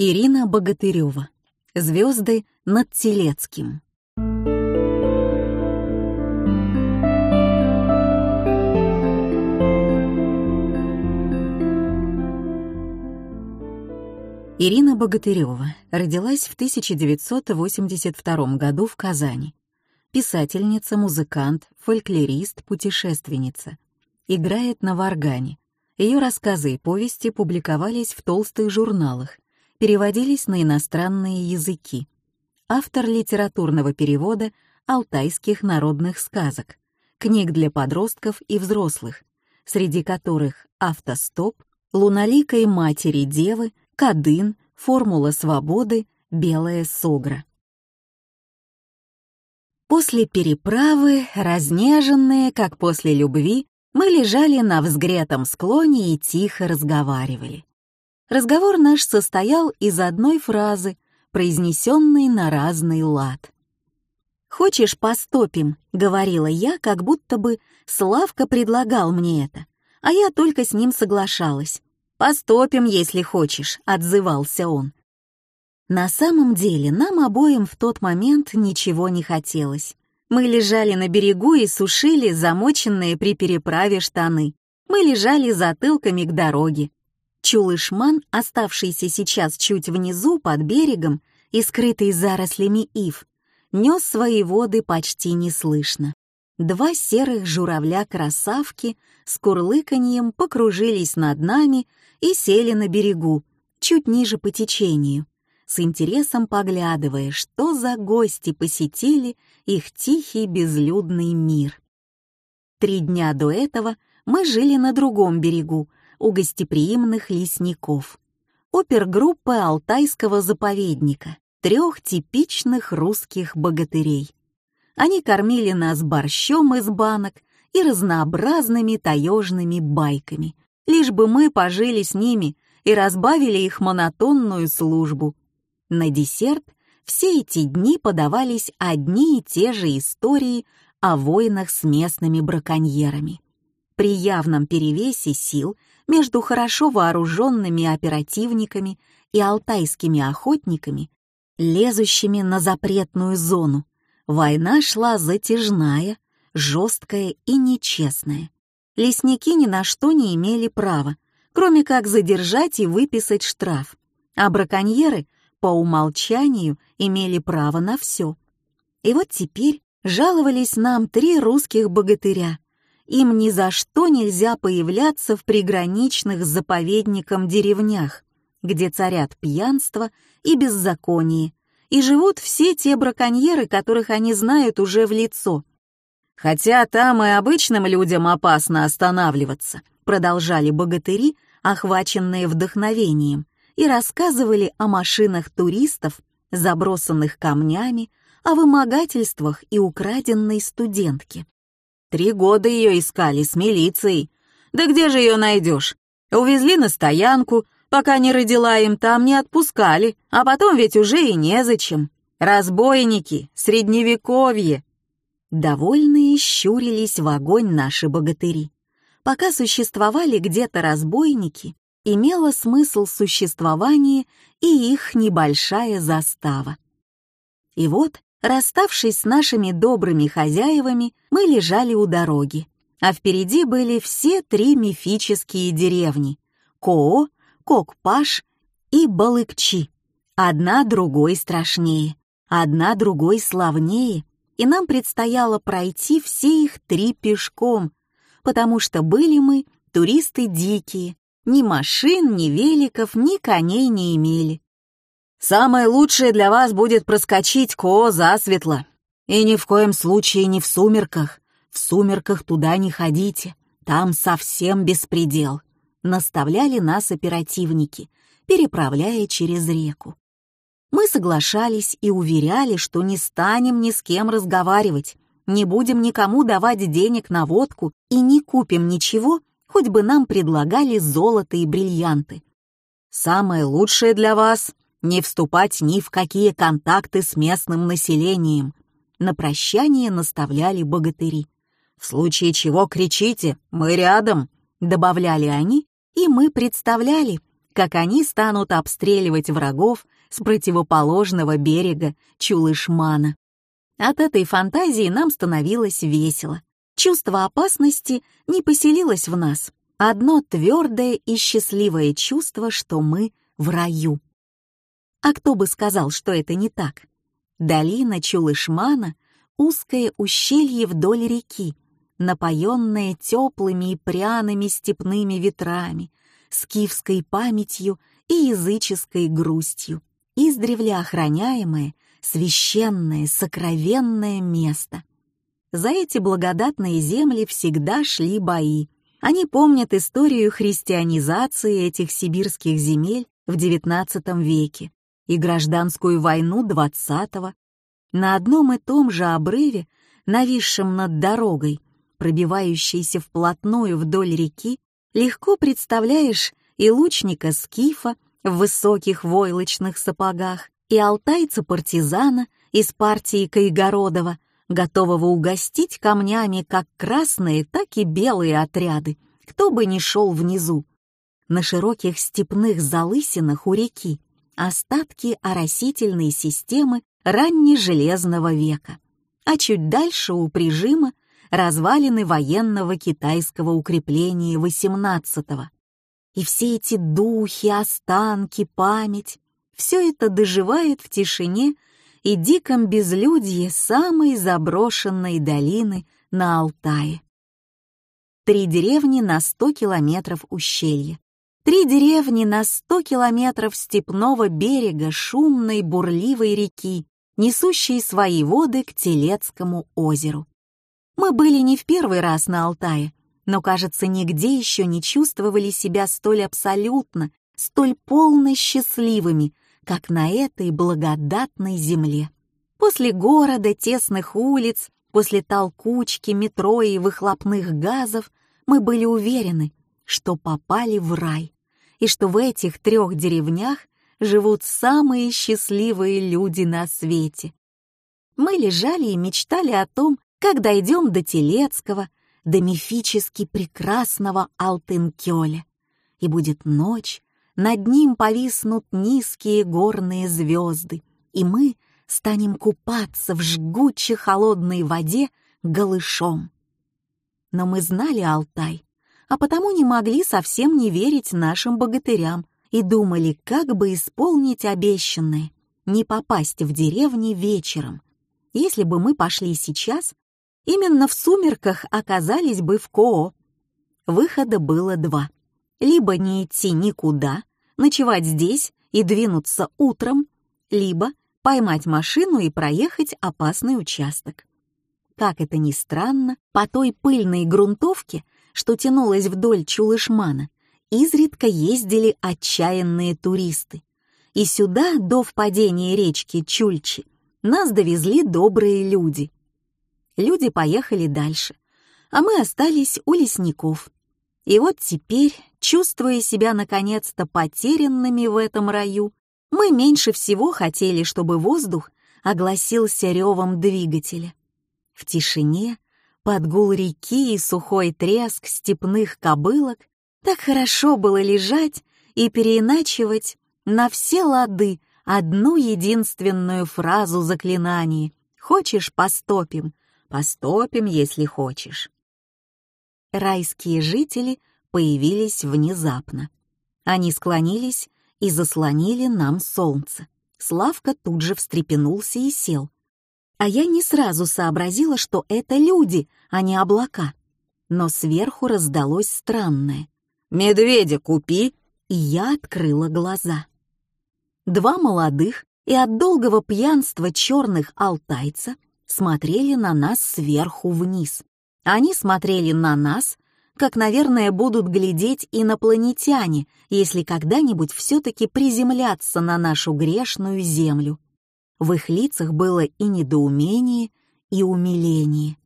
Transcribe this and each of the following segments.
Ирина Богатырева. Звезды над Телецким. Ирина Богатырева родилась в 1982 году в Казани. Писательница, музыкант, фольклорист, путешественница. Играет на варгане. Ее рассказы и повести публиковались в толстых журналах, переводились на иностранные языки. Автор литературного перевода алтайских народных сказок, книг для подростков и взрослых, среди которых «Автостоп», «Луналикой матери девы», «Кадын», «Формула свободы», «Белая согра». После переправы, разнеженные, как после любви, мы лежали на взгретом склоне и тихо разговаривали. Разговор наш состоял из одной фразы, произнесенной на разный лад. «Хочешь, постопим?» — говорила я, как будто бы Славка предлагал мне это, а я только с ним соглашалась. «Постопим, если хочешь», — отзывался он. На самом деле нам обоим в тот момент ничего не хотелось. Мы лежали на берегу и сушили замоченные при переправе штаны. Мы лежали затылками к дороге. Чулышман, оставшийся сейчас чуть внизу, под берегом и скрытый зарослями ив, нес свои воды почти неслышно. Два серых журавля-красавки с курлыканьем покружились над нами и сели на берегу, чуть ниже по течению с интересом поглядывая, что за гости посетили их тихий безлюдный мир. Три дня до этого мы жили на другом берегу, у гостеприимных лесников. Опергруппы Алтайского заповедника, трех типичных русских богатырей. Они кормили нас борщом из банок и разнообразными таежными байками, лишь бы мы пожили с ними и разбавили их монотонную службу — на десерт все эти дни подавались одни и те же истории о войнах с местными браконьерами. При явном перевесе сил между хорошо вооруженными оперативниками и алтайскими охотниками, лезущими на запретную зону, война шла затяжная, жесткая и нечестная. Лесники ни на что не имели права, кроме как задержать и выписать штраф, а браконьеры — по умолчанию имели право на все. И вот теперь жаловались нам три русских богатыря. Им ни за что нельзя появляться в приграничных с заповедником деревнях, где царят пьянство и беззаконие, и живут все те браконьеры, которых они знают уже в лицо. Хотя там и обычным людям опасно останавливаться, продолжали богатыри, охваченные вдохновением, и рассказывали о машинах туристов, забросанных камнями, о вымогательствах и украденной студентке. Три года ее искали с милицией. Да где же ее найдешь? Увезли на стоянку, пока не родила им там не отпускали, а потом ведь уже и незачем. Разбойники, средневековье. Довольные щурились в огонь наши богатыри. Пока существовали где-то разбойники, имело смысл существования и их небольшая застава. И вот, расставшись с нашими добрыми хозяевами, мы лежали у дороги, а впереди были все три мифические деревни — Коо, Кокпаш и Балыкчи. Одна другой страшнее, одна другой славнее, и нам предстояло пройти все их три пешком, потому что были мы туристы дикие, ни машин, ни великов, ни коней не имели. Самое лучшее для вас будет проскочить Ко засветло. И ни в коем случае не в сумерках. В сумерках туда не ходите, там совсем беспредел. Наставляли нас оперативники, переправляя через реку. Мы соглашались и уверяли, что не станем ни с кем разговаривать, не будем никому давать денег на водку и не купим ничего, хоть бы нам предлагали золото и бриллианты. Самое лучшее для вас — не вступать ни в какие контакты с местным населением. На прощание наставляли богатыри. В случае чего кричите «Мы рядом», — добавляли они, и мы представляли, как они станут обстреливать врагов с противоположного берега Чулышмана. От этой фантазии нам становилось весело. Чувство опасности не поселилось в нас. Одно твердое и счастливое чувство, что мы в раю. А кто бы сказал, что это не так? Долина Чулышмана — узкое ущелье вдоль реки, напоенное теплыми и пряными степными ветрами, скифской памятью и языческой грустью, издревле охраняемое, священное, сокровенное место. За эти благодатные земли всегда шли бои. Они помнят историю христианизации этих сибирских земель в XIX веке, и гражданскую войну XX на одном и том же обрыве, нависшем над дорогой, пробивающейся вплотную вдоль реки, легко представляешь и лучника Скифа в высоких войлочных сапогах, и алтайца-партизана из партии Кайгородова, готового угостить камнями как красные, так и белые отряды, кто бы ни шел внизу. На широких степных залысинах у реки остатки оросительной системы раннежелезного века, а чуть дальше у прижима развалины военного китайского укрепления XVIII. И все эти духи, останки, память — все это доживает в тишине и диком безлюдье самой заброшенной долины на Алтае. Три деревни на сто километров ущелья. Три деревни на сто километров степного берега шумной бурливой реки, несущей свои воды к Телецкому озеру. Мы были не в первый раз на Алтае, но, кажется, нигде еще не чувствовали себя столь абсолютно, столь полно счастливыми, как на этой благодатной земле. После города, тесных улиц, после толкучки, метро и выхлопных газов мы были уверены, что попали в рай и что в этих трех деревнях живут самые счастливые люди на свете. Мы лежали и мечтали о том, как дойдем до Телецкого, до мифически прекрасного Алтынкёля. И будет ночь, над ним повиснут низкие горные звезды, и мы станем купаться в жгучей холодной воде голышом. Но мы знали Алтай, а потому не могли совсем не верить нашим богатырям и думали, как бы исполнить обещанное, не попасть в деревни вечером. Если бы мы пошли сейчас, именно в сумерках оказались бы в Коо. Выхода было два. Либо не идти никуда, ночевать здесь и двинуться утром, либо поймать машину и проехать опасный участок. Как это ни странно, по той пыльной грунтовке что тянулось вдоль Чулышмана, изредка ездили отчаянные туристы. И сюда, до впадения речки Чульчи, нас довезли добрые люди. Люди поехали дальше, а мы остались у лесников. И вот теперь, чувствуя себя наконец-то потерянными в этом раю, мы меньше всего хотели, чтобы воздух огласился ревом двигателя. В тишине под гул реки и сухой треск степных кобылок так хорошо было лежать и переиначивать на все лады одну единственную фразу заклинания «Хочешь, постопим? Постопим, если хочешь». Райские жители появились внезапно. Они склонились и заслонили нам солнце. Славка тут же встрепенулся и сел, а я не сразу сообразила, что это люди, а не облака. Но сверху раздалось странное. «Медведя купи!» И я открыла глаза. Два молодых и от долгого пьянства черных алтайца смотрели на нас сверху вниз. Они смотрели на нас, как, наверное, будут глядеть инопланетяне, если когда-нибудь все-таки приземляться на нашу грешную землю. В их лицах было и недоумение, и умиление.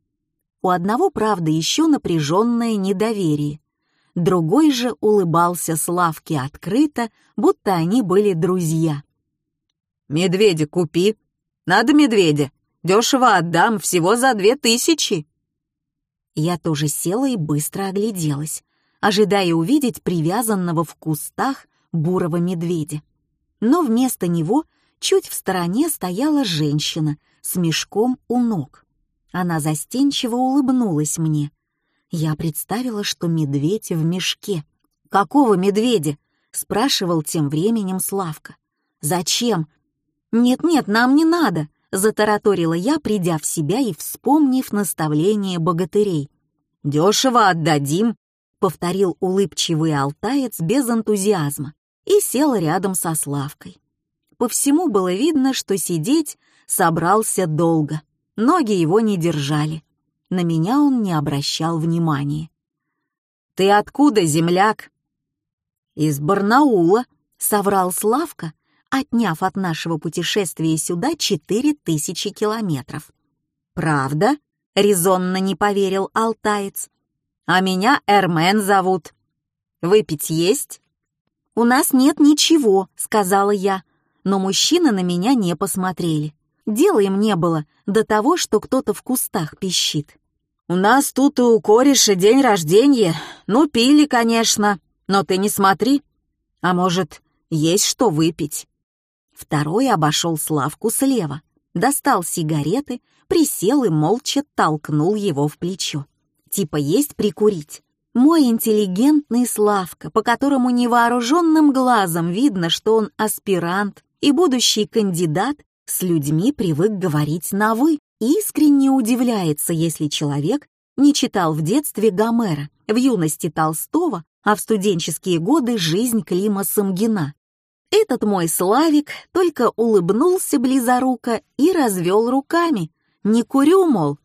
У одного, правда, еще напряженное недоверие. Другой же улыбался Славке открыто, будто они были друзья. «Медведя купи! Надо медведя! Дешево отдам, всего за две тысячи!» Я тоже села и быстро огляделась, ожидая увидеть привязанного в кустах бурого медведя. Но вместо него чуть в стороне стояла женщина с мешком у ног. Она застенчиво улыбнулась мне. Я представила, что медведь в мешке. «Какого медведя?» — спрашивал тем временем Славка. «Зачем?» «Нет-нет, нам не надо», — затараторила я, придя в себя и вспомнив наставление богатырей. «Дешево отдадим», — повторил улыбчивый алтаец без энтузиазма и сел рядом со Славкой. По всему было видно, что сидеть собрался долго. Ноги его не держали. На меня он не обращал внимания. «Ты откуда, земляк?» «Из Барнаула», — соврал Славка, отняв от нашего путешествия сюда четыре тысячи километров. «Правда?» — резонно не поверил алтаец. «А меня Эрмен зовут. Выпить есть?» «У нас нет ничего», — сказала я, но мужчины на меня не посмотрели. Дела им не было до того, что кто-то в кустах пищит. «У нас тут у кореша день рождения. Ну, пили, конечно, но ты не смотри. А может, есть что выпить?» Второй обошел Славку слева, достал сигареты, присел и молча толкнул его в плечо. Типа есть прикурить. Мой интеллигентный Славка, по которому невооруженным глазом видно, что он аспирант и будущий кандидат, с людьми привык говорить на «вы», искренне удивляется, если человек не читал в детстве Гомера, в юности Толстого, а в студенческие годы жизнь Клима Самгина. Этот мой Славик только улыбнулся близоруко и развел руками. Не курю, мол.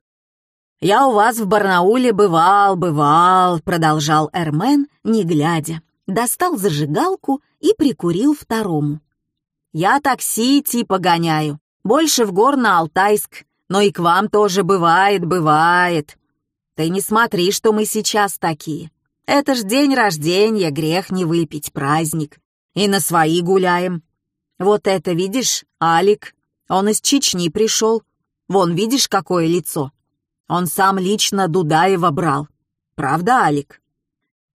«Я у вас в Барнауле бывал, бывал», — продолжал Эрмен, не глядя. Достал зажигалку и прикурил второму. «Я такси типа гоняю, больше в Горно-Алтайск, но и к вам тоже бывает, бывает. Ты не смотри, что мы сейчас такие. Это ж день рождения, грех не выпить, праздник. И на свои гуляем. Вот это, видишь, Алик, он из Чечни пришел. Вон, видишь, какое лицо. Он сам лично Дудаева брал. Правда, Алик?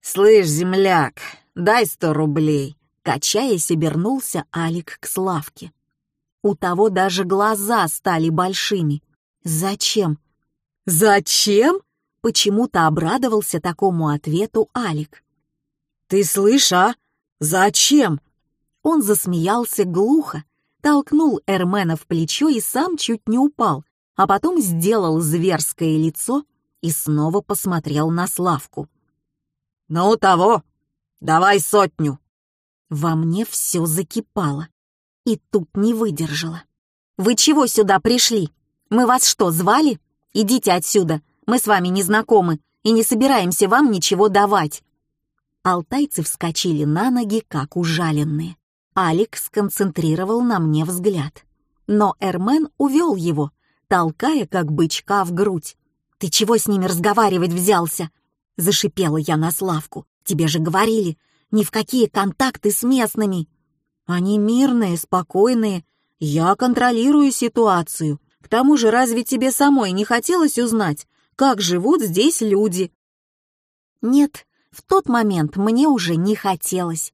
Слышь, земляк, дай сто рублей. Качаясь, обернулся Алик к Славке. У того даже глаза стали большими. Зачем? Зачем? Почему-то обрадовался такому ответу Алик. Ты слышь, а? «Зачем?» Он засмеялся глухо, толкнул Эрмена в плечо и сам чуть не упал, а потом сделал зверское лицо и снова посмотрел на Славку. «Ну того, давай сотню!» Во мне все закипало, и тут не выдержала. «Вы чего сюда пришли? Мы вас что, звали? Идите отсюда, мы с вами не знакомы и не собираемся вам ничего давать!» Алтайцы вскочили на ноги, как ужаленные. Алекс сконцентрировал на мне взгляд. Но Эрмен увел его, толкая, как бычка в грудь. «Ты чего с ними разговаривать взялся?» Зашипела я на Славку. «Тебе же говорили, ни в какие контакты с местными!» «Они мирные, спокойные. Я контролирую ситуацию. К тому же разве тебе самой не хотелось узнать, как живут здесь люди?» «Нет, в тот момент мне уже не хотелось.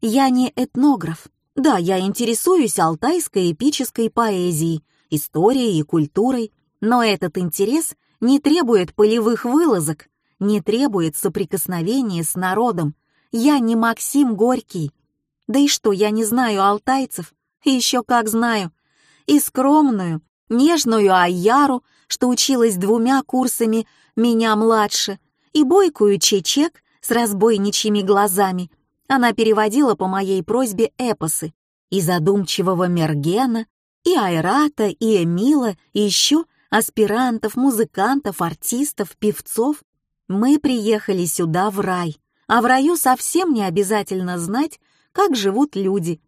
Я не этнограф. Да, я интересуюсь алтайской эпической поэзией, историей и культурой, но этот интерес не требует полевых вылазок, не требует соприкосновения с народом. Я не Максим Горький. Да и что, я не знаю алтайцев? Еще как знаю. И скромную, нежную Айяру, что училась двумя курсами меня младше, и бойкую Чечек, с разбойничьими глазами. Она переводила по моей просьбе эпосы и задумчивого Мергена, и Айрата, и Эмила, и еще аспирантов, музыкантов, артистов, певцов. Мы приехали сюда в рай, а в раю совсем не обязательно знать, как живут люди.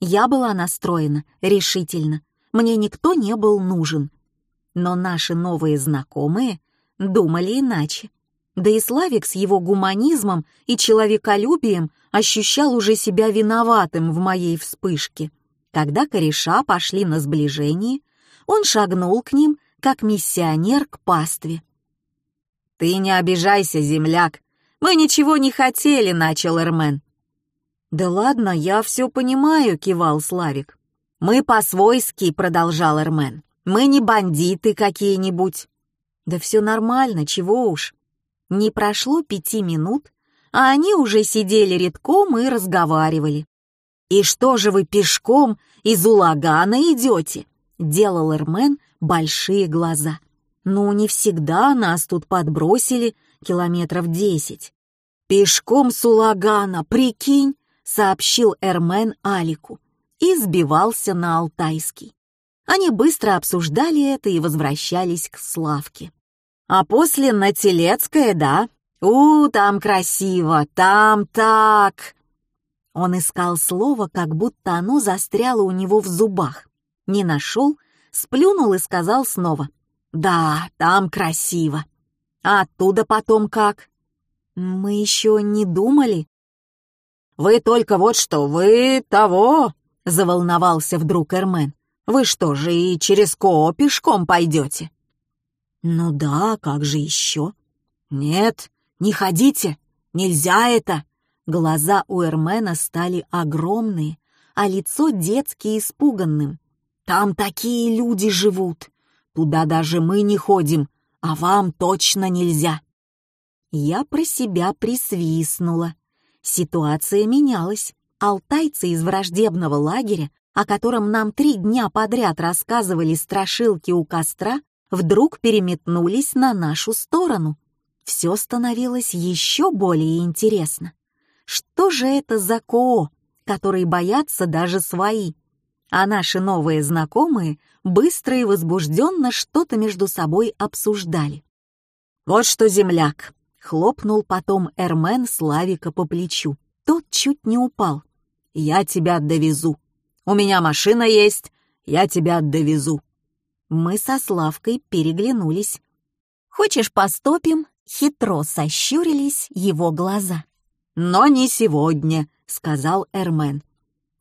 Я была настроена решительно, мне никто не был нужен. Но наши новые знакомые думали иначе. Да и Славик с его гуманизмом и человеколюбием ощущал уже себя виноватым в моей вспышке. Когда кореша пошли на сближение, он шагнул к ним, как миссионер к пастве. «Ты не обижайся, земляк, мы ничего не хотели», — начал Эрмен. «Да ладно, я все понимаю», — кивал Славик. «Мы по-свойски», — продолжал Эрмен. «Мы не бандиты какие-нибудь». «Да все нормально, чего уж». Не прошло пяти минут, а они уже сидели редком и разговаривали. «И что же вы пешком из Улагана идете?» — делал Эрмен большие глаза. «Ну, не всегда нас тут подбросили километров десять». «Пешком с Улагана, прикинь!» — сообщил Эрмен Алику и сбивался на Алтайский. Они быстро обсуждали это и возвращались к Славке. «А после на Телецкое, да? У, там красиво, там так!» Он искал слово, как будто оно застряло у него в зубах. Не нашел, сплюнул и сказал снова. «Да, там красиво. А оттуда потом как?» «Мы еще не думали». «Вы только вот что, вы того!» — заволновался вдруг Эрмен. «Вы что же и через Коо пешком пойдете?» «Ну да, как же еще?» «Нет, не ходите, нельзя это!» Глаза у Эрмена стали огромные, а лицо детски испуганным. «Там такие люди живут. Туда даже мы не ходим, а вам точно нельзя». Я про себя присвистнула. Ситуация менялась. Алтайцы из враждебного лагеря, о котором нам три дня подряд рассказывали страшилки у костра, вдруг переметнулись на нашу сторону. Все становилось еще более интересно. Что же это за КО, который боятся даже свои? А наши новые знакомые быстро и возбужденно что-то между собой обсуждали. «Вот что, земляк!» — хлопнул потом Эрмен Славика по плечу. Тот чуть не упал. «Я тебя довезу. У меня машина есть, я тебя довезу». Мы со Славкой переглянулись. «Хочешь, поступим?» — хитро сощурились его глаза. «Но не сегодня», — сказал Эрмен.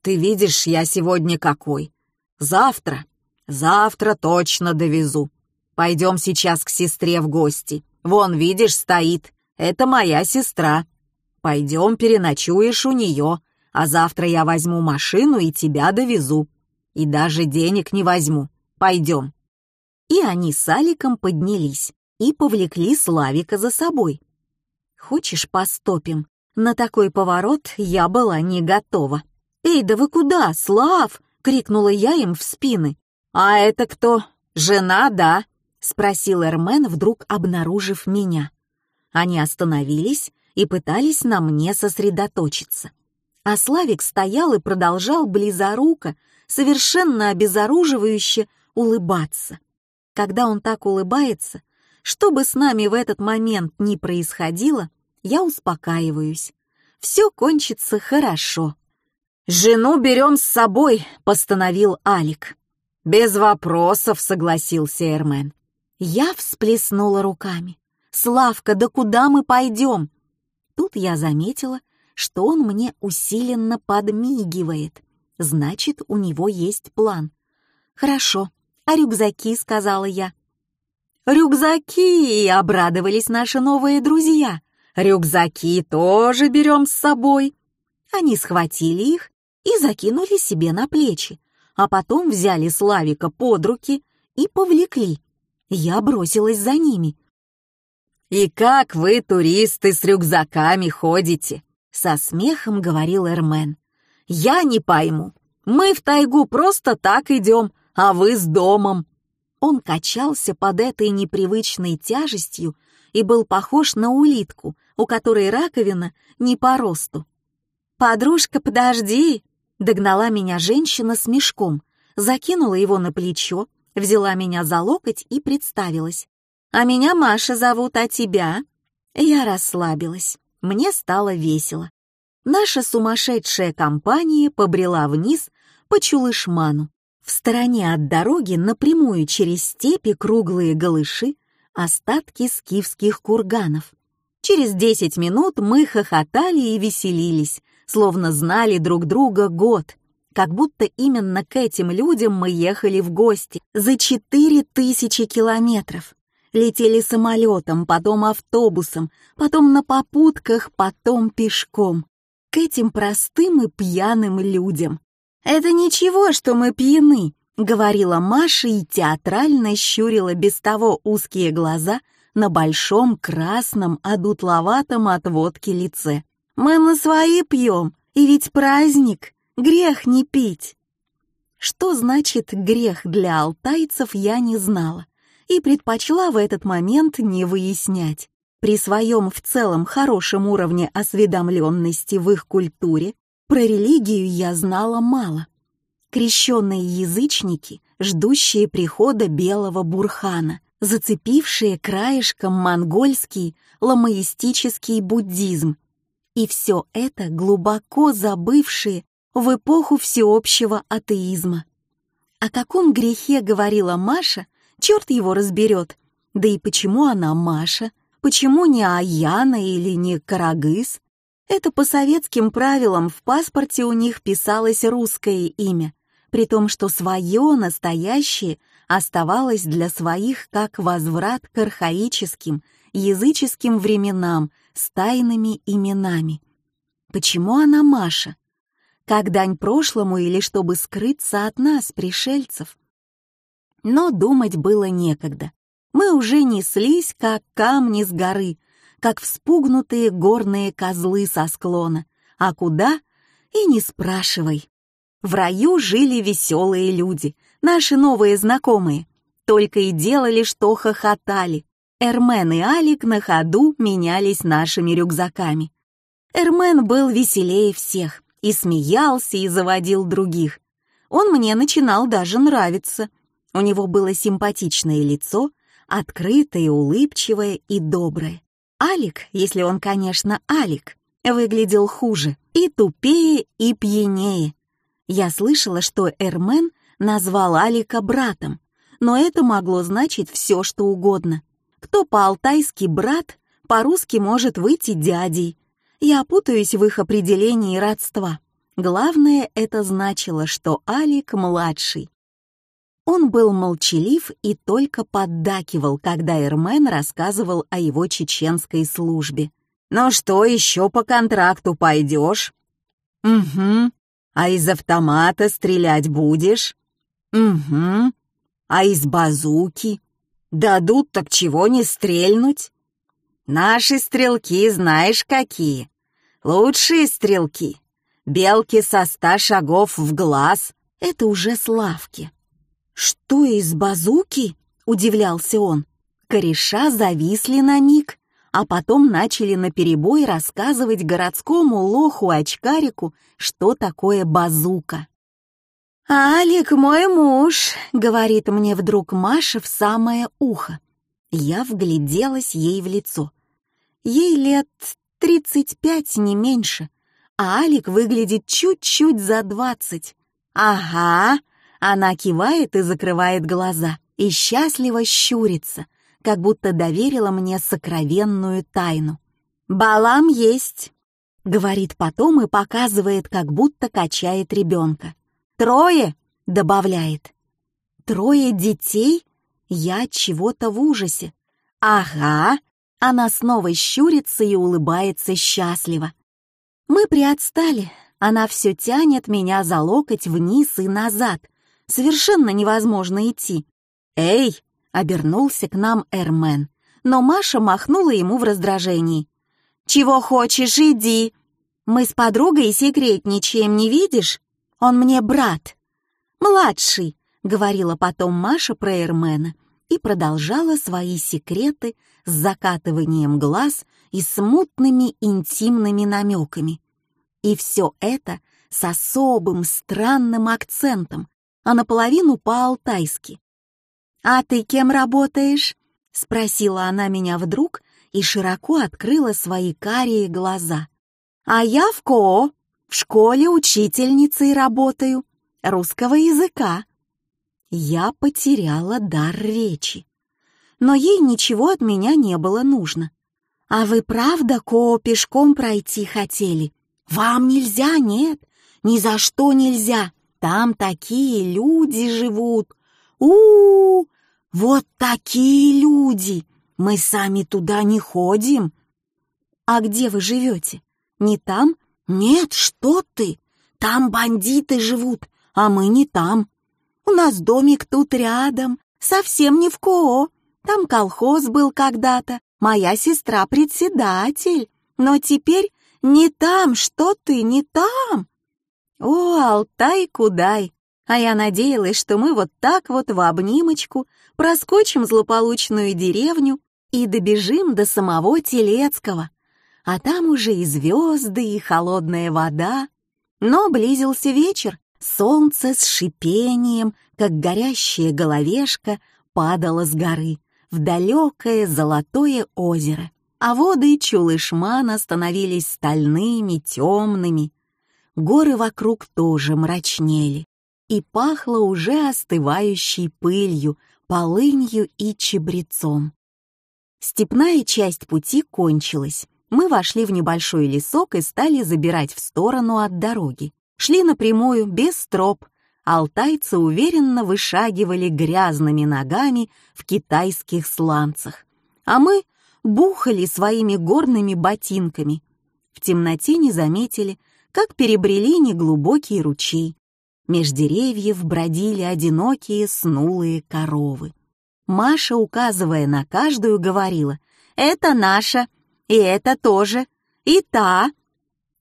«Ты видишь, я сегодня какой. Завтра, завтра точно довезу. Пойдем сейчас к сестре в гости. Вон, видишь, стоит. Это моя сестра. Пойдем переночуешь у нее, а завтра я возьму машину и тебя довезу. И даже денег не возьму. Пойдем». И они с Аликом поднялись и повлекли Славика за собой. «Хочешь, постопим?» На такой поворот я была не готова. «Эй, да вы куда, Слав?» — крикнула я им в спины. «А это кто? Жена, да?» — спросил Эрмен, вдруг обнаружив меня. Они остановились и пытались на мне сосредоточиться. А Славик стоял и продолжал близоруко, совершенно обезоруживающе улыбаться. Когда он так улыбается, что бы с нами в этот момент ни происходило, я успокаиваюсь. Все кончится хорошо. «Жену берем с собой», — постановил Алик. «Без вопросов», — согласился Эрмен. Я всплеснула руками. «Славка, да куда мы пойдем?» Тут я заметила, что он мне усиленно подмигивает. Значит, у него есть план. «Хорошо, а рюкзаки?» — сказала я. «Рюкзаки!» — обрадовались наши новые друзья. Рюкзаки тоже берем с собой. Они схватили их и закинули себе на плечи, а потом взяли Славика под руки и повлекли. Я бросилась за ними. «И как вы, туристы, с рюкзаками ходите?» — со смехом говорил Эрмен. «Я не пойму. Мы в тайгу просто так идем, а вы с домом». Он качался под этой непривычной тяжестью и был похож на улитку, у которой раковина не по росту. «Подружка, подожди!» — догнала меня женщина с мешком, закинула его на плечо, взяла меня за локоть и представилась. «А меня Маша зовут, а тебя?» Я расслабилась, мне стало весело. Наша сумасшедшая компания побрела вниз по Чулышману. В стороне от дороги напрямую через степи круглые голыши, остатки скифских курганов. Через десять минут мы хохотали и веселились, словно знали друг друга год, как будто именно к этим людям мы ехали в гости за четыре тысячи километров. Летели самолетом, потом автобусом, потом на попутках, потом пешком. к этим простым и пьяным людям. «Это ничего, что мы пьяны», — говорила Маша и театрально щурила без того узкие глаза на большом красном одутловатом от водки лице. «Мы на свои пьем, и ведь праздник, грех не пить». Что значит грех для алтайцев, я не знала и предпочла в этот момент не выяснять. При своем в целом хорошем уровне осведомленности в их культуре про религию я знала мало. Крещенные язычники, ждущие прихода белого бурхана, зацепившие краешком монгольский ламаистический буддизм, и все это глубоко забывшие в эпоху всеобщего атеизма. О каком грехе говорила Маша, черт его разберет. Да и почему она Маша? Почему не Аяна или не Карагыс? Это по советским правилам в паспорте у них писалось русское имя, при том, что свое настоящее оставалось для своих как возврат к архаическим, языческим временам с тайными именами. Почему она Маша? Как дань прошлому или чтобы скрыться от нас, пришельцев? Но думать было некогда. Мы уже неслись, как камни с горы, как вспугнутые горные козлы со склона. А куда? И не спрашивай. В раю жили веселые люди, наши новые знакомые. Только и делали, что хохотали. Эрмен и Алик на ходу менялись нашими рюкзаками. Эрмен был веселее всех, и смеялся, и заводил других. Он мне начинал даже нравиться. У него было симпатичное лицо, открытое, улыбчивое и доброе. Алик, если он, конечно, Алик, выглядел хуже, и тупее, и пьянее. Я слышала, что Эрмен назвал Алика братом, но это могло значить все, что угодно. Кто по-алтайски брат, по-русски может выйти дядей. Я путаюсь в их определении родства. Главное, это значило, что Алик младший. Он был молчалив и только поддакивал, когда Эрмен рассказывал о его чеченской службе. «Ну что, еще по контракту пойдешь?» «Угу. А из автомата стрелять будешь?» «Угу. А из базуки? Дадут, так чего не стрельнуть?» «Наши стрелки знаешь какие? Лучшие стрелки. Белки со ста шагов в глаз — это уже славки». «Что из базуки?» — удивлялся он. Кореша зависли на миг, а потом начали наперебой рассказывать городскому лоху-очкарику, что такое базука. «Алик мой муж», — говорит мне вдруг Маша в самое ухо. Я вгляделась ей в лицо. Ей лет тридцать пять, не меньше, а Алик выглядит чуть-чуть за двадцать. «Ага», она кивает и закрывает глаза, и счастливо щурится, как будто доверила мне сокровенную тайну. «Балам есть», — говорит потом и показывает, как будто качает ребенка. «Трое», — добавляет. «Трое детей?» Я чего-то в ужасе. «Ага», она снова щурится и улыбается счастливо. Мы приотстали. Она все тянет меня за локоть вниз и назад, совершенно невозможно идти. «Эй!» — обернулся к нам Эрмен, но Маша махнула ему в раздражении. «Чего хочешь, иди! Мы с подругой секретничаем, не видишь? Он мне брат. Младший!» — говорила потом Маша про Эрмена и продолжала свои секреты с закатыванием глаз и смутными интимными намеками. И все это с особым странным акцентом, а наполовину по-алтайски. «А ты кем работаешь?» — спросила она меня вдруг и широко открыла свои карие глаза. «А я в КО, в школе учительницей работаю, русского языка». Я потеряла дар речи. Но ей ничего от меня не было нужно. «А вы правда КО пешком пройти хотели? Вам нельзя, нет? Ни за что нельзя!» Там такие люди живут. У, -у, -у вот такие люди. Мы сами туда не ходим. А где вы живете? Не там? «Нет, что ты! Там бандиты живут, а мы не там. У нас домик тут рядом, совсем не в КО. Там колхоз был когда-то, моя сестра председатель. Но теперь не там, что ты, не там!» «О, Алтай-кудай!» А я надеялась, что мы вот так вот в обнимочку проскочим злополучную деревню и добежим до самого Телецкого. А там уже и звезды, и холодная вода. Но близился вечер, солнце с шипением, как горящая головешка, падало с горы в далекое золотое озеро, а воды Чулышмана становились стальными, темными. Горы вокруг тоже мрачнели, и пахло уже остывающей пылью, полынью и чебрецом. Степная часть пути кончилась. Мы вошли в небольшой лесок и стали забирать в сторону от дороги. Шли напрямую, без строп. Алтайцы уверенно вышагивали грязными ногами в китайских сланцах. А мы бухали своими горными ботинками. В темноте не заметили, как перебрели неглубокий ручей, Меж деревьев бродили одинокие снулые коровы. Маша, указывая на каждую, говорила «Это наша, и это тоже, и та».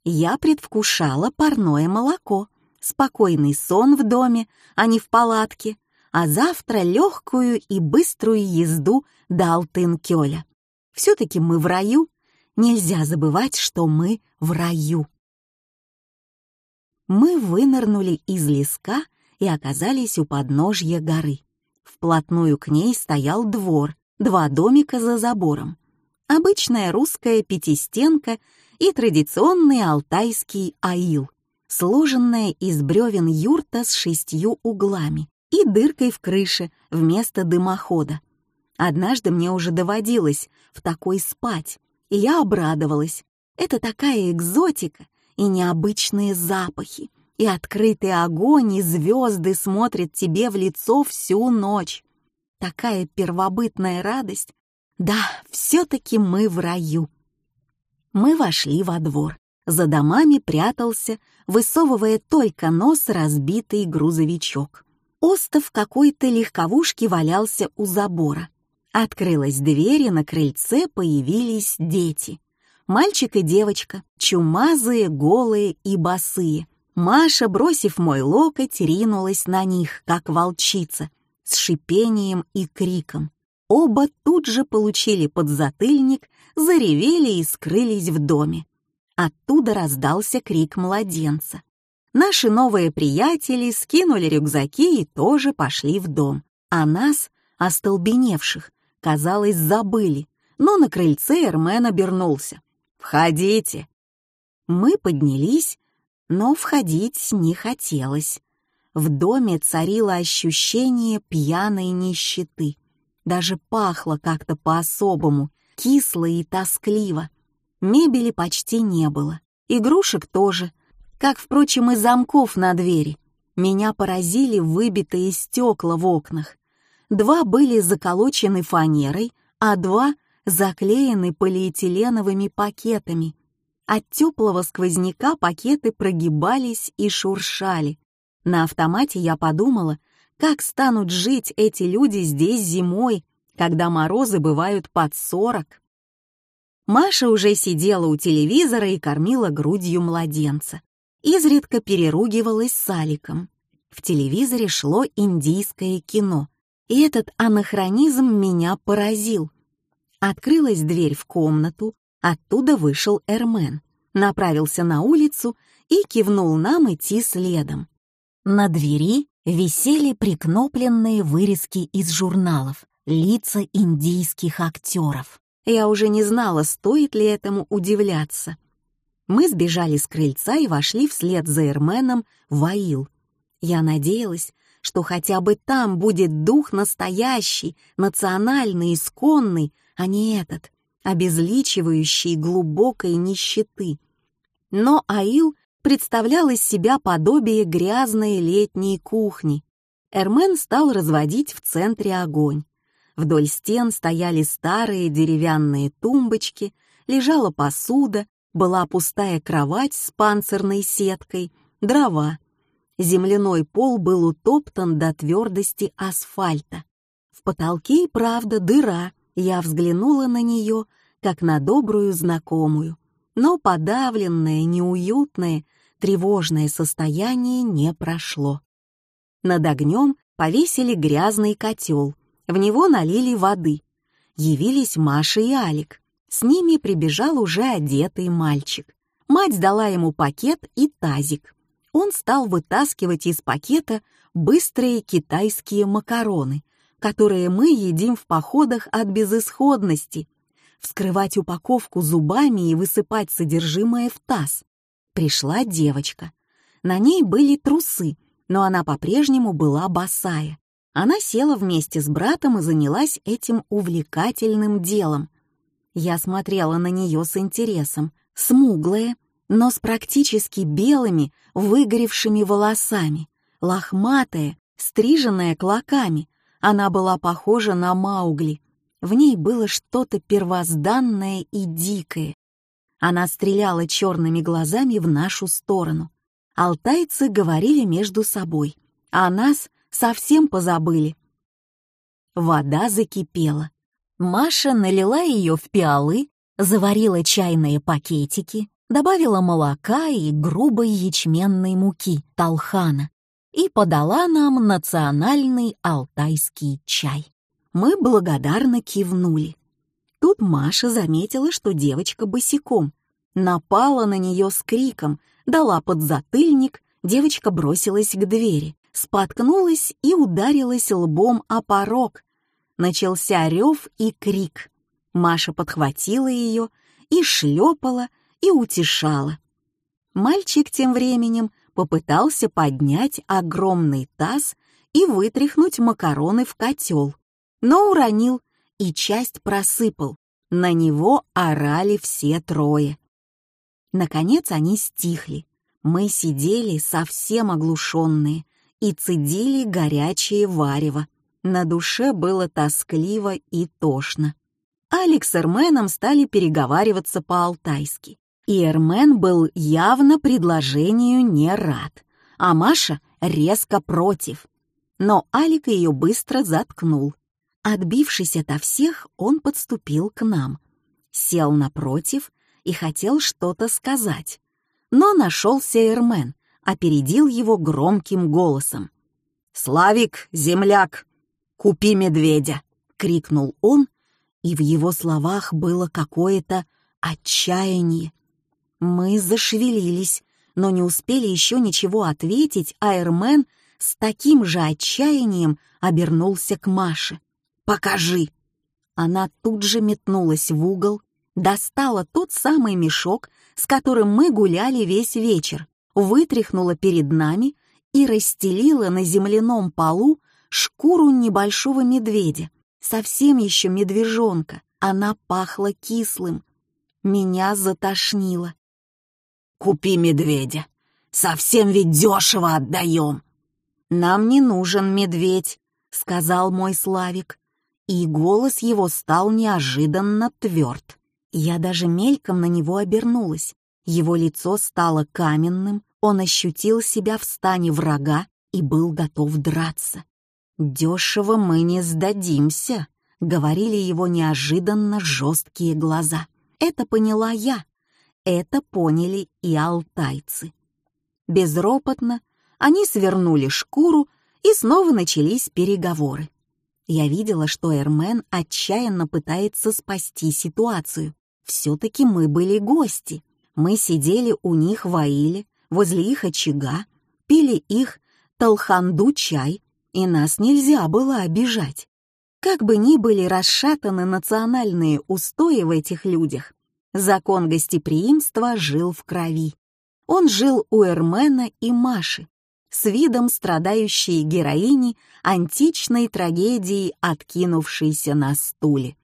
Я предвкушала парное молоко, спокойный сон в доме, а не в палатке, а завтра легкую и быструю езду до Алтын-Кёля. Все-таки мы в раю, нельзя забывать, что мы в раю мы вынырнули из леска и оказались у подножья горы. Вплотную к ней стоял двор, два домика за забором. Обычная русская пятистенка и традиционный алтайский аил, сложенная из бревен юрта с шестью углами и дыркой в крыше вместо дымохода. Однажды мне уже доводилось в такой спать, и я обрадовалась. Это такая экзотика, и необычные запахи, и открытый огонь, и звезды смотрят тебе в лицо всю ночь. Такая первобытная радость. Да, все-таки мы в раю. Мы вошли во двор. За домами прятался, высовывая только нос, разбитый грузовичок. Остов какой-то легковушки валялся у забора. Открылась дверь, и на крыльце появились дети. Мальчик и девочка, чумазые, голые и босые. Маша, бросив мой локоть, ринулась на них, как волчица, с шипением и криком. Оба тут же получили подзатыльник, заревели и скрылись в доме. Оттуда раздался крик младенца. Наши новые приятели скинули рюкзаки и тоже пошли в дом. А нас, остолбеневших, казалось, забыли, но на крыльце Эрмен обернулся. «Входите!» Мы поднялись, но входить не хотелось. В доме царило ощущение пьяной нищеты. Даже пахло как-то по-особому, кисло и тоскливо. Мебели почти не было, игрушек тоже, как, впрочем, и замков на двери. Меня поразили выбитые стекла в окнах. Два были заколочены фанерой, а два заклеены полиэтиленовыми пакетами. От теплого сквозняка пакеты прогибались и шуршали. На автомате я подумала, как станут жить эти люди здесь зимой, когда морозы бывают под сорок. Маша уже сидела у телевизора и кормила грудью младенца. Изредка переругивалась с Аликом. В телевизоре шло индийское кино, и этот анахронизм меня поразил. Открылась дверь в комнату, оттуда вышел Эрмен, направился на улицу и кивнул нам идти следом. На двери висели прикнопленные вырезки из журналов, лица индийских актеров. Я уже не знала, стоит ли этому удивляться. Мы сбежали с крыльца и вошли вслед за Эрменом в Аил. Я надеялась, что хотя бы там будет дух настоящий, национальный, исконный, а не этот, обезличивающий глубокой нищеты. Но Аил представлял из себя подобие грязной летней кухни. Эрмен стал разводить в центре огонь. Вдоль стен стояли старые деревянные тумбочки, лежала посуда, была пустая кровать с панцирной сеткой, дрова. Земляной пол был утоптан до твердости асфальта. В потолке и правда дыра. Я взглянула на нее, как на добрую знакомую. Но подавленное, неуютное, тревожное состояние не прошло. Над огнем повесили грязный котел, в него налили воды. Явились Маша и Алик. С ними прибежал уже одетый мальчик. Мать дала ему пакет и тазик. Он стал вытаскивать из пакета быстрые китайские макароны, которые мы едим в походах от безысходности, вскрывать упаковку зубами и высыпать содержимое в таз. Пришла девочка. На ней были трусы, но она по-прежнему была босая. Она села вместе с братом и занялась этим увлекательным делом. Я смотрела на нее с интересом, смуглая, но с практически белыми, выгоревшими волосами, лохматая, стриженная клоками. Она была похожа на Маугли. В ней было что-то первозданное и дикое. Она стреляла черными глазами в нашу сторону. Алтайцы говорили между собой, а нас совсем позабыли. Вода закипела. Маша налила ее в пиалы, заварила чайные пакетики, добавила молока и грубой ячменной муки талхана и подала нам национальный алтайский чай. Мы благодарно кивнули. Тут Маша заметила, что девочка босиком, напала на нее с криком, дала подзатыльник, девочка бросилась к двери, споткнулась и ударилась лбом о порог, начался рев и крик. Маша подхватила ее и шлепала, и утешала. Мальчик тем временем попытался поднять огромный таз и вытряхнуть макароны в котел, но уронил и часть просыпал. На него орали все трое. Наконец они стихли. Мы сидели совсем оглушенные и цедили горячее варево. На душе было тоскливо и тошно. Алекс с Эрменом стали переговариваться по-алтайски. И Эрмен был явно предложению не рад, а Маша резко против. Но Алик ее быстро заткнул. Отбившись ото всех, он подступил к нам. Сел напротив и хотел что-то сказать. Но нашелся Эрмен, опередил его громким голосом. «Славик, земляк, «Купи медведя!» — крикнул он, и в его словах было какое-то отчаяние. Мы зашевелились, но не успели еще ничего ответить, а Эрмен с таким же отчаянием обернулся к Маше. «Покажи!» Она тут же метнулась в угол, достала тот самый мешок, с которым мы гуляли весь вечер, вытряхнула перед нами и расстелила на земляном полу шкуру небольшого медведя, совсем еще медвежонка. Она пахла кислым. Меня затошнило. «Купи медведя. Совсем ведь дешево отдаем». «Нам не нужен медведь», — сказал мой Славик. И голос его стал неожиданно тверд. Я даже мельком на него обернулась. Его лицо стало каменным, он ощутил себя в стане врага и был готов драться. «Дешево мы не сдадимся», — говорили его неожиданно жесткие глаза. Это поняла я. Это поняли и алтайцы. Безропотно они свернули шкуру, и снова начались переговоры. Я видела, что Эрмен отчаянно пытается спасти ситуацию. Все-таки мы были гости. Мы сидели у них в Аиле, возле их очага, пили их талханду чай и нас нельзя было обижать. Как бы ни были расшатаны национальные устои в этих людях, закон гостеприимства жил в крови. Он жил у Эрмена и Маши, с видом страдающей героини античной трагедии, откинувшейся на стуле.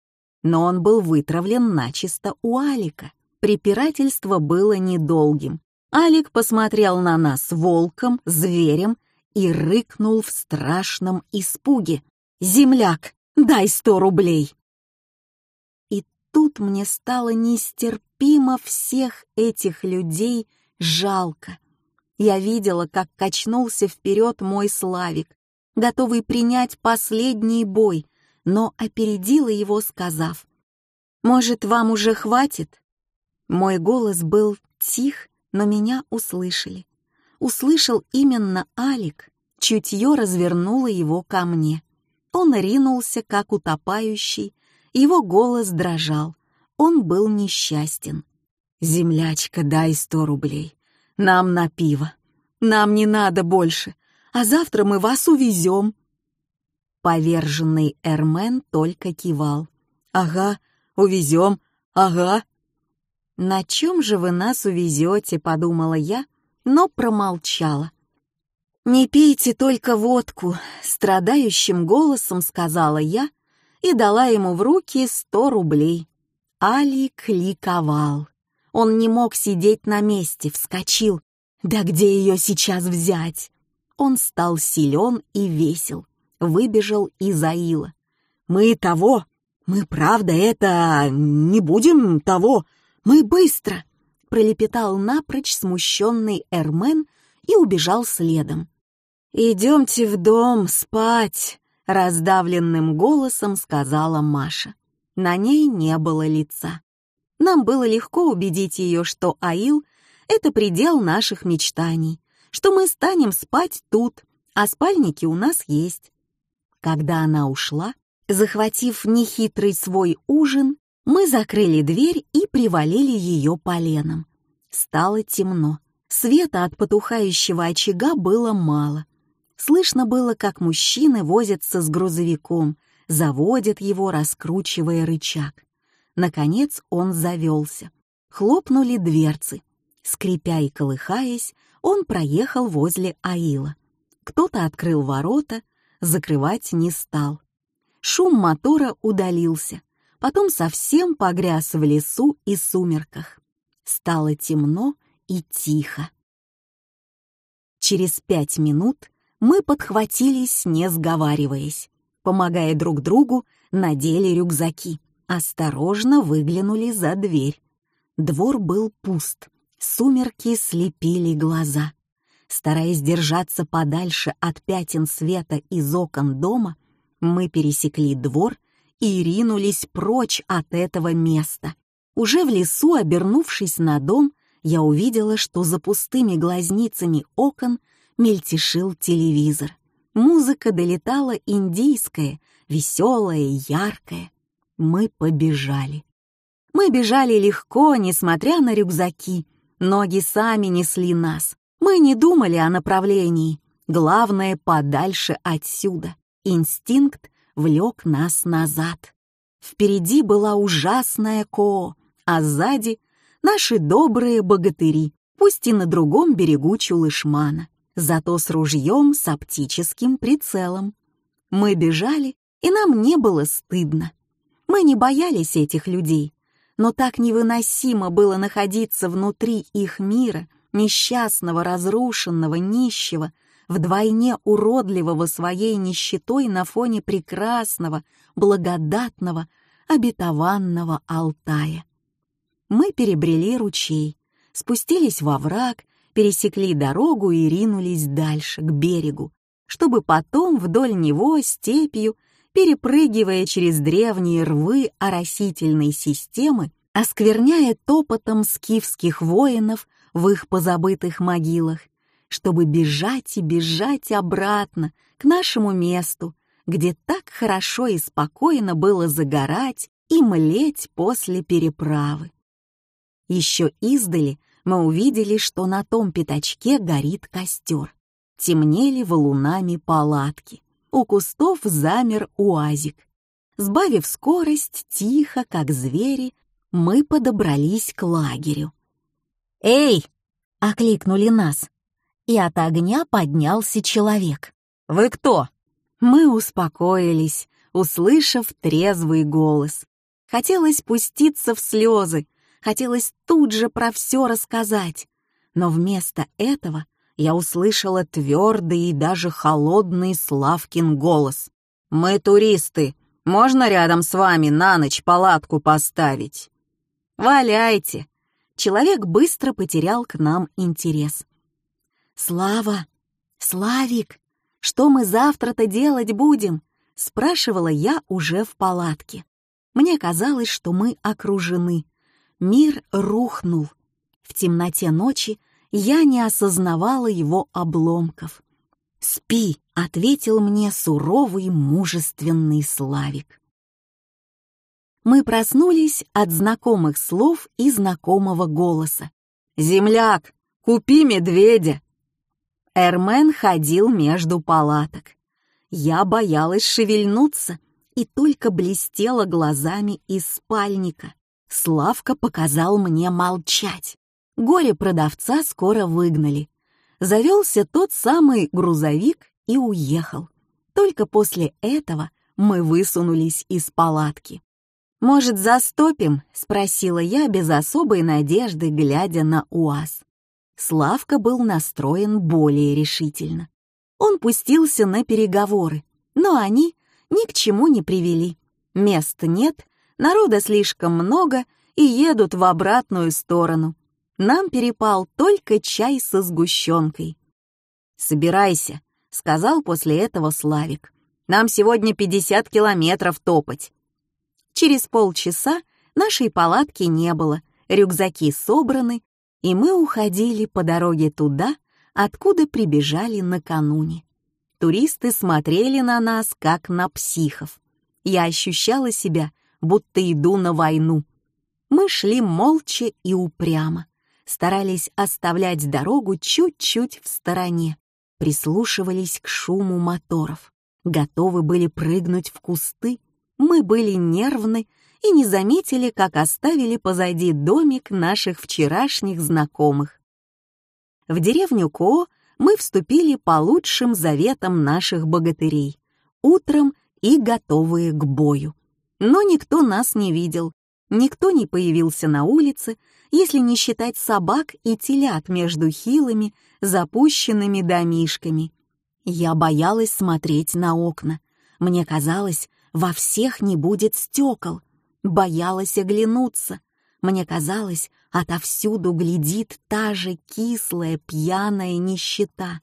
Но он был вытравлен начисто у Алика. Препирательство было недолгим. Алик посмотрел на нас волком, зверем и рыкнул в страшном испуге. «Земляк, дай сто рублей!» И тут мне стало нестерпимо всех этих людей жалко. Я видела, как качнулся вперед мой Славик, готовый принять последний бой, но опередила его, сказав, «Может, вам уже хватит?» Мой голос был тих, но меня услышали. Услышал именно Алик, чутье развернуло его ко мне. Он ринулся, как утопающий, его голос дрожал. Он был несчастен. «Землячка, дай сто рублей. Нам на пиво. Нам не надо больше. А завтра мы вас увезем». Поверженный Эрмен только кивал. «Ага, увезем, ага». «На чем же вы нас увезете?» — подумала я, но промолчала. «Не пейте только водку», — страдающим голосом сказала я и дала ему в руки сто рублей. Алик ликовал. Он не мог сидеть на месте, вскочил. «Да где ее сейчас взять?» Он стал силен и весел, выбежал из Аила. «Мы того, мы правда это не будем того, мы быстро!» пролепетал напрочь смущенный Эрмен и убежал следом. «Идемте в дом спать», — раздавленным голосом сказала Маша. На ней не было лица. Нам было легко убедить ее, что Аил — это предел наших мечтаний, что мы станем спать тут, а спальники у нас есть. Когда она ушла, захватив нехитрый свой ужин, мы закрыли дверь и привалили ее поленом. Стало темно. Света от потухающего очага было мало. Слышно было, как мужчины возятся с грузовиком, заводят его, раскручивая рычаг. Наконец он завелся. Хлопнули дверцы. Скрипя и колыхаясь, он проехал возле Аила. Кто-то открыл ворота, закрывать не стал. Шум мотора удалился, потом совсем погряз в лесу и сумерках. Стало темно и тихо. Через пять минут мы подхватились, не сговариваясь. Помогая друг другу, надели рюкзаки. Осторожно выглянули за дверь. Двор был пуст. Сумерки слепили глаза. Стараясь держаться подальше от пятен света из окон дома, мы пересекли двор и ринулись прочь от этого места. Уже в лесу, обернувшись на дом, я увидела, что за пустыми глазницами окон мельтешил телевизор. Музыка долетала индийская, веселая, яркая. Мы побежали. Мы бежали легко, несмотря на рюкзаки. Ноги сами несли нас. Мы не думали о направлении. Главное, подальше отсюда. Инстинкт влек нас назад. Впереди была ужасная Коо, а сзади — наши добрые богатыри, пусть и на другом берегу Чулышмана зато с ружьем с оптическим прицелом. Мы бежали, и нам не было стыдно. Мы не боялись этих людей, но так невыносимо было находиться внутри их мира, несчастного, разрушенного, нищего, вдвойне уродливого своей нищетой на фоне прекрасного, благодатного, обетованного Алтая. Мы перебрели ручей, спустились во враг пересекли дорогу и ринулись дальше, к берегу, чтобы потом вдоль него степью, перепрыгивая через древние рвы оросительной системы, оскверняя топотом скифских воинов в их позабытых могилах, чтобы бежать и бежать обратно к нашему месту, где так хорошо и спокойно было загорать и млеть после переправы. Еще издали мы увидели, что на том пятачке горит костер. Темнели валунами палатки. У кустов замер уазик. Сбавив скорость, тихо, как звери, мы подобрались к лагерю. «Эй!» — окликнули нас. И от огня поднялся человек. «Вы кто?» Мы успокоились, услышав трезвый голос. Хотелось пуститься в слезы, Хотелось тут же про все рассказать. Но вместо этого я услышала твердый и даже холодный Славкин голос. «Мы туристы, Можно рядом с вами на ночь палатку поставить?» «Валяйте!» Человек быстро потерял к нам интерес. «Слава! Славик! Что мы завтра-то делать будем?» — спрашивала я уже в палатке. Мне казалось, что мы окружены. Мир рухнул. В темноте ночи я не осознавала его обломков. «Спи», — ответил мне суровый мужественный Славик. Мы проснулись от знакомых слов и знакомого голоса. «Земляк, купи медведя!» Эрмен ходил между палаток. Я боялась шевельнуться и только блестела глазами из спальника. Славка показал мне молчать. Горе-продавца скоро выгнали. Завелся тот самый грузовик и уехал. Только после этого мы высунулись из палатки. «Может, застопим?» — спросила я без особой надежды, глядя на УАЗ. Славка был настроен более решительно. Он пустился на переговоры, но они ни к чему не привели. Мест нет, народа слишком много и едут в обратную сторону. Нам перепал только чай со сгущенкой. «Собирайся», — сказал после этого Славик. «Нам сегодня 50 километров топать». Через полчаса нашей палатки не было, рюкзаки собраны, и мы уходили по дороге туда, откуда прибежали накануне. Туристы смотрели на нас, как на психов. Я ощущала себя, будто иду на войну. Мы шли молча и упрямо, старались оставлять дорогу чуть-чуть в стороне, прислушивались к шуму моторов, готовы были прыгнуть в кусты. Мы были нервны и не заметили, как оставили позади домик наших вчерашних знакомых. В деревню Ко мы вступили по лучшим заветам наших богатырей, утром и готовые к бою. Но никто нас не видел, никто не появился на улице, если не считать собак и телят между хилыми, запущенными домишками. Я боялась смотреть на окна. Мне казалось, во всех не будет стекол — боялась оглянуться. Мне казалось, отовсюду глядит та же кислая, пьяная нищета.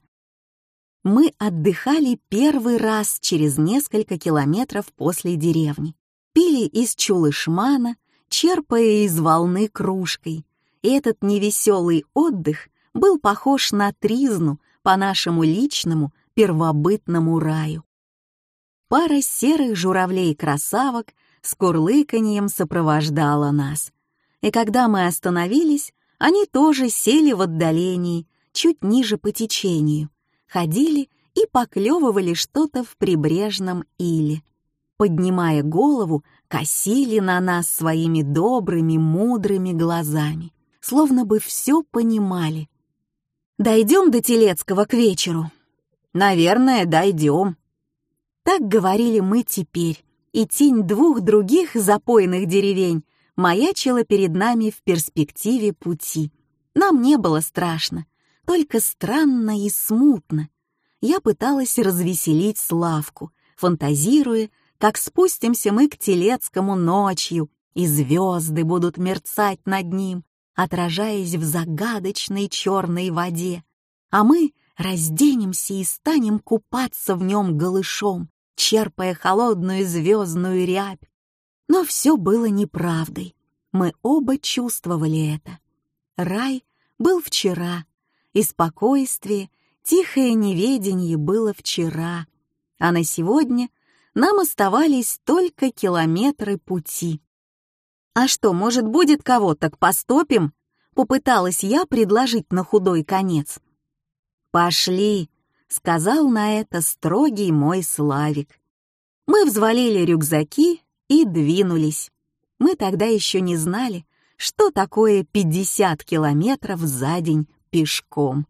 Мы отдыхали первый раз через несколько километров после деревни. Пили из чулышмана, черпая из волны кружкой. И этот невеселый отдых был похож на тризну по нашему личному первобытному раю. Пара серых журавлей-красавок с курлыканьем сопровождала нас. И когда мы остановились, они тоже сели в отдалении, чуть ниже по течению, ходили и поклевывали что-то в прибрежном иле. Поднимая голову, косили на нас своими добрыми, мудрыми глазами, словно бы все понимали. «Дойдем до Телецкого к вечеру?» «Наверное, дойдем». Так говорили мы теперь, и тень двух других запойных деревень маячила перед нами в перспективе пути. Нам не было страшно, только странно и смутно. Я пыталась развеселить Славку, фантазируя, как спустимся мы к Телецкому ночью, и звезды будут мерцать над ним, отражаясь в загадочной черной воде, а мы разденемся и станем купаться в нем голышом, черпая холодную звездную рябь. Но все было неправдой. Мы оба чувствовали это. Рай был вчера, и спокойствие, тихое неведение было вчера, а на сегодня нам оставались только километры пути. «А что, может, будет кого, так поступим?» — попыталась я предложить на худой конец. «Пошли», сказал на это строгий мой Славик. Мы взвалили рюкзаки и двинулись. Мы тогда еще не знали, что такое 50 километров за день пешком.